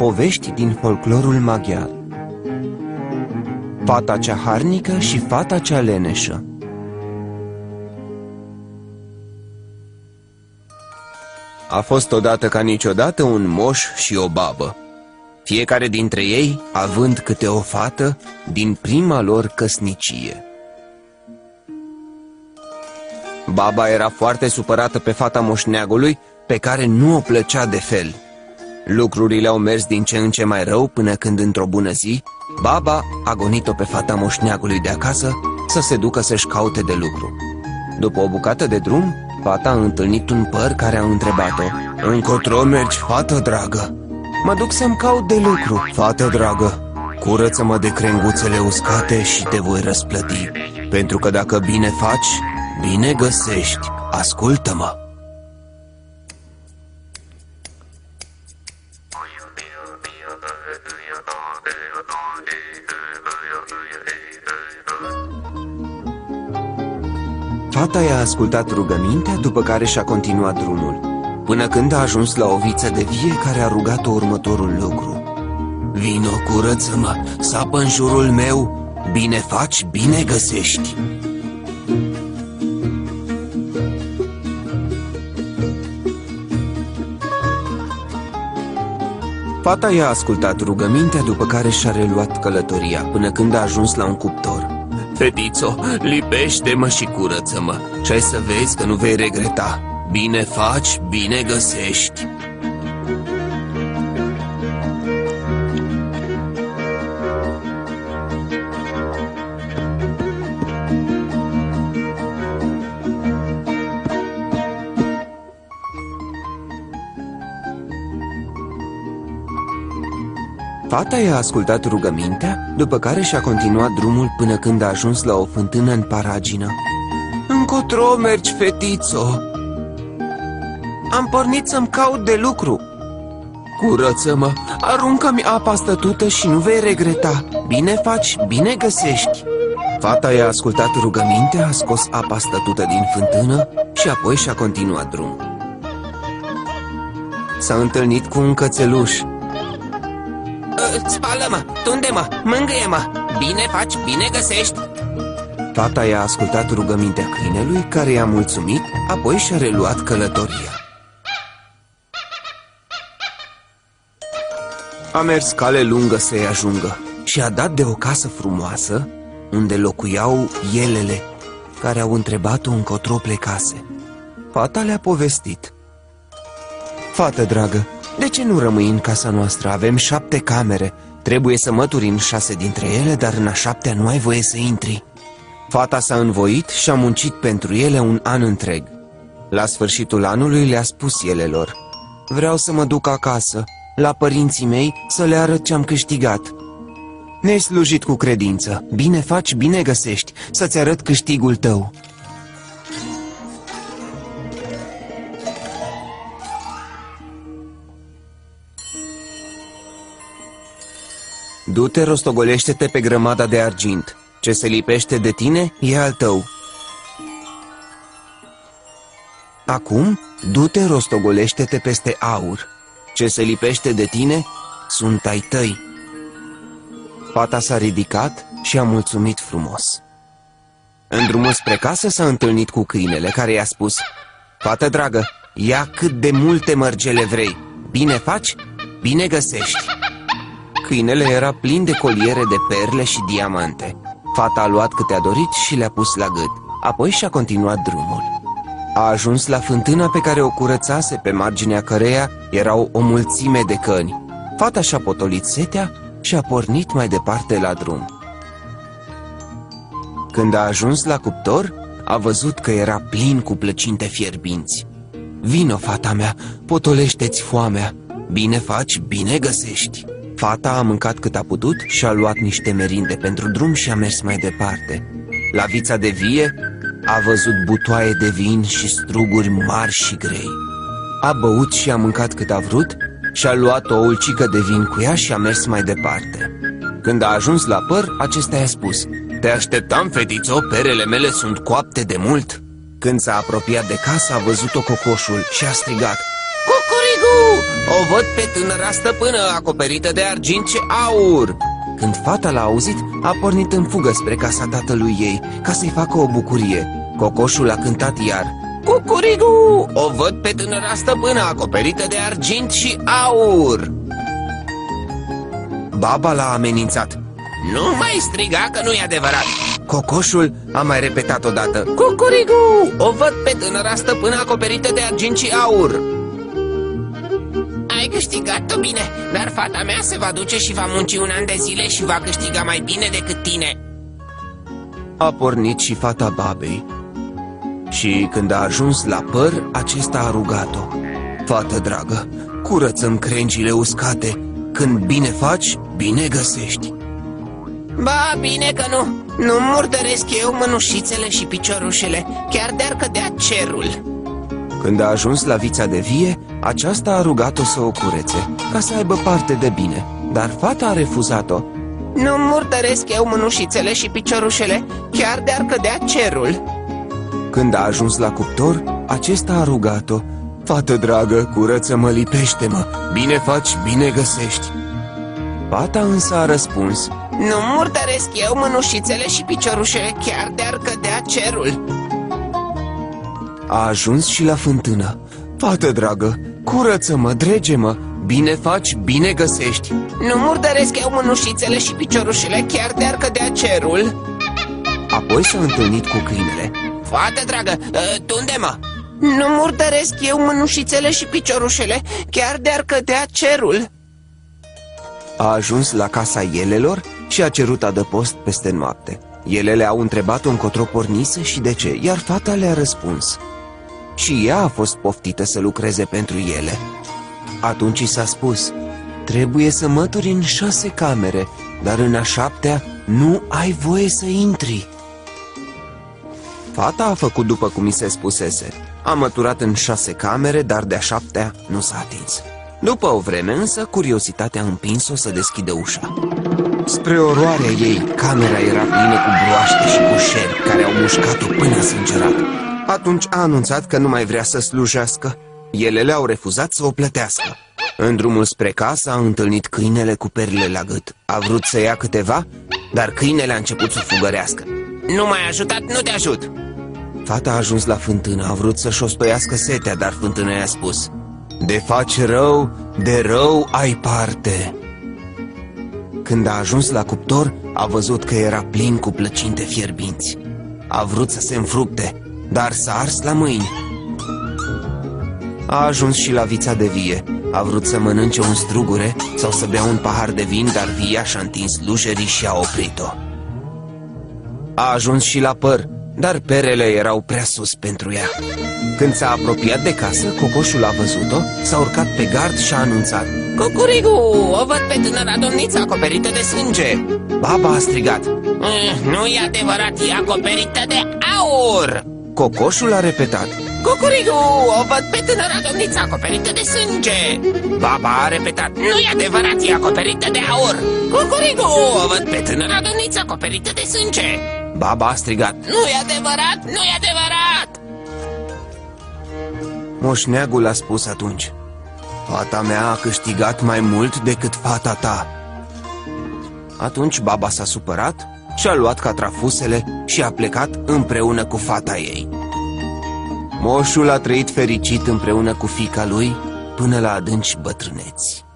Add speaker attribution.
Speaker 1: Povești din folclorul maghiar. Fata cea harnică și fata cea leneșă. A fost odată ca niciodată un moș și o babă. Fiecare dintre ei având câte o fată din prima lor căsnicie. Baba era foarte supărată pe fata moșneagului pe care nu o plăcea de fel Lucrurile au mers din ce în ce mai rău până când într-o bună zi Baba a gonit-o pe fata moșneagului de acasă să se ducă să-și caute de lucru. După o bucată de drum, fata a întâlnit un păr care a întrebat-o Încotro mergi, fată dragă? Mă duc să-mi caut de lucru, fată dragă. Curăță-mă de crenguțele uscate și te voi răsplăti. Pentru că dacă bine faci, bine găsești. Ascultă-mă Fata i-a ascultat rugămintea, după care și-a continuat drumul, până când a ajuns la o viță de vie care a rugat-o următorul lucru. Vino, curăță-mă, sapă în jurul meu, bine faci, bine găsești. Fata i-a ascultat rugămintea, după care și-a reluat călătoria, până când a ajuns la un cuptor. Fetițo, lipește-mă și curăță-mă. Și ai să vezi că nu vei regreta. Bine faci, bine găsești Fata i-a ascultat rugămintea, după care și-a continuat drumul până când a ajuns la o fântână în paragină. Încotro mergi, fetițo? Am pornit să-mi caut de lucru. Curăță-mă, aruncă-mi apa stătută și nu vei regreta. Bine faci, bine găsești. Fata i-a ascultat rugămintea, a scos apa stătută din fântână și apoi și-a continuat drumul. S-a întâlnit cu un cățeluș
Speaker 2: Spală-mă, tunde-mă, mângâie-mă. Bine faci, bine găsești.
Speaker 1: Tata i-a ascultat rugămintea câinelui care i-a mulțumit Apoi și-a reluat călătoria. A mers cale lungă să-i ajungă Și a dat de o casă frumoasă Unde locuiau elele Care au întrebat-o încotro plecase. Fata le-a povestit. Fată dragă, de ce nu rămâi în casa noastră? Avem șapte camere. Trebuie să mături în șase dintre ele, dar în a șaptea nu ai voie să intri. Fata s-a învoit și a muncit pentru ele un an întreg. La sfârșitul anului le-a spus elelor Vreau să mă duc acasă, la părinții mei, să le arăt ce am câștigat. Ne-ai slujit cu credință. Bine faci, bine găsești, să-ți arăt câștigul tău. Du-te, rostogolește-te pe grămada de argint. Ce se lipește de tine e al tău. Acum, du-te, rostogolește-te peste aur. Ce se lipește de tine sunt ai tăi. Fata s-a ridicat și a mulțumit frumos. În drumul spre casă s-a întâlnit cu câinele, care i-a spus Fată dragă, ia cât de multe mărgele vrei. Bine faci, bine găsești. Câinele era plin de coliere de perle și diamante. Fata a luat câte a dorit și le-a pus la gât. Apoi și-a continuat drumul. A ajuns la fântâna pe care o curățase, pe marginea căreia erau o mulțime de căni. Fata și-a potolit setea și a pornit mai departe la drum. Când a ajuns la cuptor, a văzut că era plin cu plăcinte fierbinți. Vino, fata mea, potolește-ți foamea. Bine faci, bine găsești. Fata a mâncat cât a putut și a luat niște merinde pentru drum și a mers mai departe. La vița de vie a văzut butoaie de vin și struguri mari și grei. A băut și a mâncat cât a vrut și a luat o ulcică de vin cu ea și a mers mai departe. Când a ajuns la păr, acesta i-a spus Te așteptam, fetițo, perele mele sunt coapte de mult Când s-a apropiat de casă, a văzut-o cocoșul și a strigat
Speaker 2: Cucurigu! O văd pe tânăra stăpână acoperită de argint și aur.
Speaker 1: Când fata l-a auzit, a pornit în fugă spre casa tatălui ei Ca să-i facă o bucurie. Cocoșul a cântat iar.
Speaker 2: Cucurigu! O văd pe tânăra stăpână acoperită de argint și aur.
Speaker 1: Baba l-a amenințat.
Speaker 2: Nu mai striga că nu e adevărat.
Speaker 1: Cocoșul a mai repetat odată.
Speaker 2: Cucurigu! O văd pe tânăra stăpână acoperită de argint și aur. Ai câștigat-o bine, dar fata mea se va duce și va munci un an de zile și va câștiga mai bine decât tine.
Speaker 1: A pornit și fata babei. Și când a ajuns la păr, acesta a rugat-o. Fată dragă, curăță-mi crengile uscate. Când bine faci, bine găsești.
Speaker 2: Ba, bine că nu. Nu murdăresc eu mânușițele și piciorușele. Chiar de-ar cădea cerul
Speaker 1: Când a ajuns la vița de vie, aceasta a rugat-o să o curețe Ca să aibă parte de bine. Dar fata a refuzat-o.
Speaker 2: Nu murdăresc eu mânușițele și piciorușele Chiar de-ar cădea cerul.
Speaker 1: Când a ajuns la cuptor, acesta a rugat-o. Fată dragă, curăță-mă, lipește-mă. Bine faci, bine găsești. Fata însă a răspuns.
Speaker 2: Nu murdăresc eu mânușițele și piciorușele Chiar de-ar cădea cerul
Speaker 1: A ajuns și la fântână. Fată dragă, curăță-mă, drege-mă. Bine faci, bine găsești.
Speaker 2: Nu murdăresc eu mânușițele și piciorușele Chiar de-ar cădea cerul.
Speaker 1: Apoi s-a întâlnit cu câinele.
Speaker 2: Fată dragă, ă, tu unde mă? Nu murdăresc eu mânușițele și piciorușele Chiar de-ar cădea cerul.
Speaker 1: A ajuns la casa elelor și a cerut adăpost peste noapte. Elele au întrebat-o încotro pornise și de ce, iar fata le-a răspuns Și ea a fost poftită să lucreze pentru ele. Atunci i s-a spus Trebuie să mături în șase camere, dar în a șaptea nu ai voie să intri. Fata a făcut după cum i se spusese. A măturat în șase camere, dar de-a șaptea nu s-a atins. După o vreme însă, curiozitatea a împins-o să deschidă ușa. Spre oroarea ei, camera era plină cu broaște și cu șerpi care au mușcat-o până a sângerat Atunci a anunțat că nu mai vrea să slujească. Ele le-au refuzat să o plătească. În drumul spre casă a întâlnit câinele cu perle la gât. A vrut să ia câteva, dar câinele a început să fugărească.
Speaker 2: Nu m-ai ajutat, nu te ajut!
Speaker 1: Fata a ajuns la fântână, a vrut să-și ostoiască setea, dar fântâna i-a spus De faci rău, de rău ai parte. Când a ajuns la cuptor, a văzut că era plin cu plăcinte fierbinți. A vrut să se înfrupte, dar s-a ars la mâini A ajuns și la vița de vie A vrut să mănânce un strugure sau să bea un pahar de vin, dar via și-a întins lujerii și a oprit-o A ajuns și la păr, dar perele erau prea sus pentru ea. Când s-a apropiat de casă, cocoșul a văzut-o, s-a urcat pe gard și a anunțat.
Speaker 2: Cucurigu, o văd pe tânăra domniță acoperită de sânge
Speaker 1: Baba a strigat.
Speaker 2: Mm, Nu e adevărat, e acoperită de aur
Speaker 1: Cocoșul a repetat.
Speaker 2: Cucurigu, o văd pe tânăra domniță acoperită de sânge Baba a repetat, nu e adevărat, e acoperită de aur Cucurigu, o văd pe tânăra domniță acoperită de sânge
Speaker 1: Baba a strigat.
Speaker 2: Nu e adevărat, nu e adevărat
Speaker 1: Moșneagul a spus atunci. Fata mea a câștigat mai mult decât fata ta. Atunci baba s-a supărat și-a luat catrafusele și a plecat împreună cu fata ei. Moșul a trăit fericit împreună cu fica lui până la adânci bătrâneți.